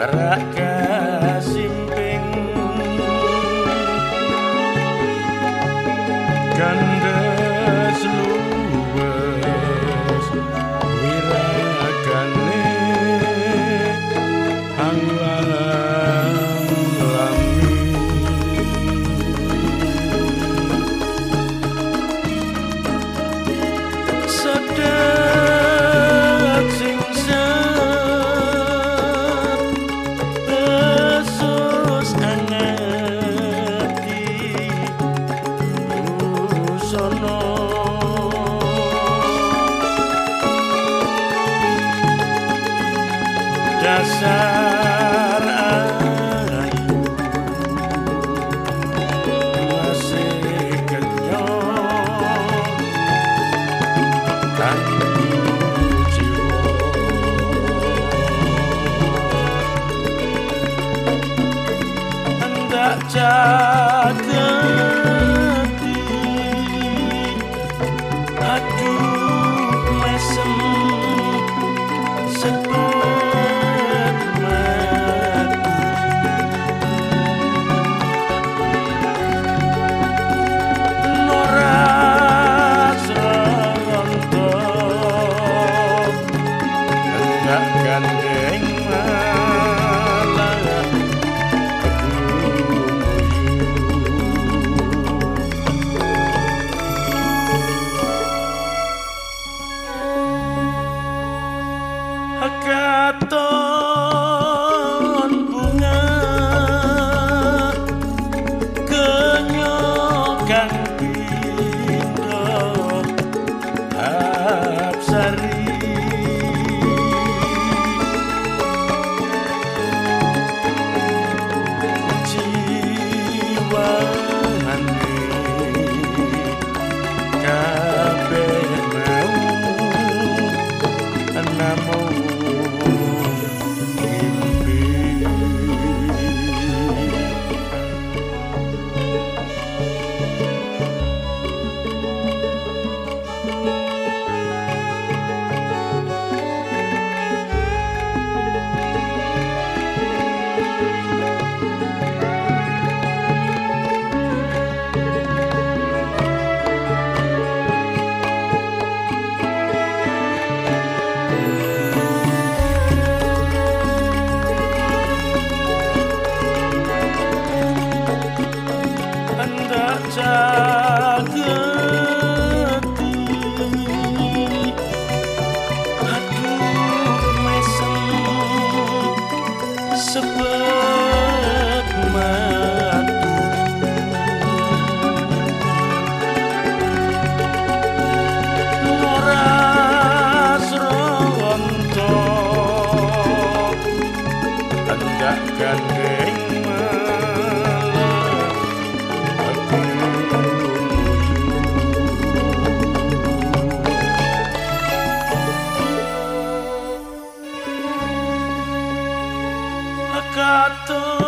neraka simping gandes luar dasar arah masih kenyot tak jatuh 哥哥 suppose tanto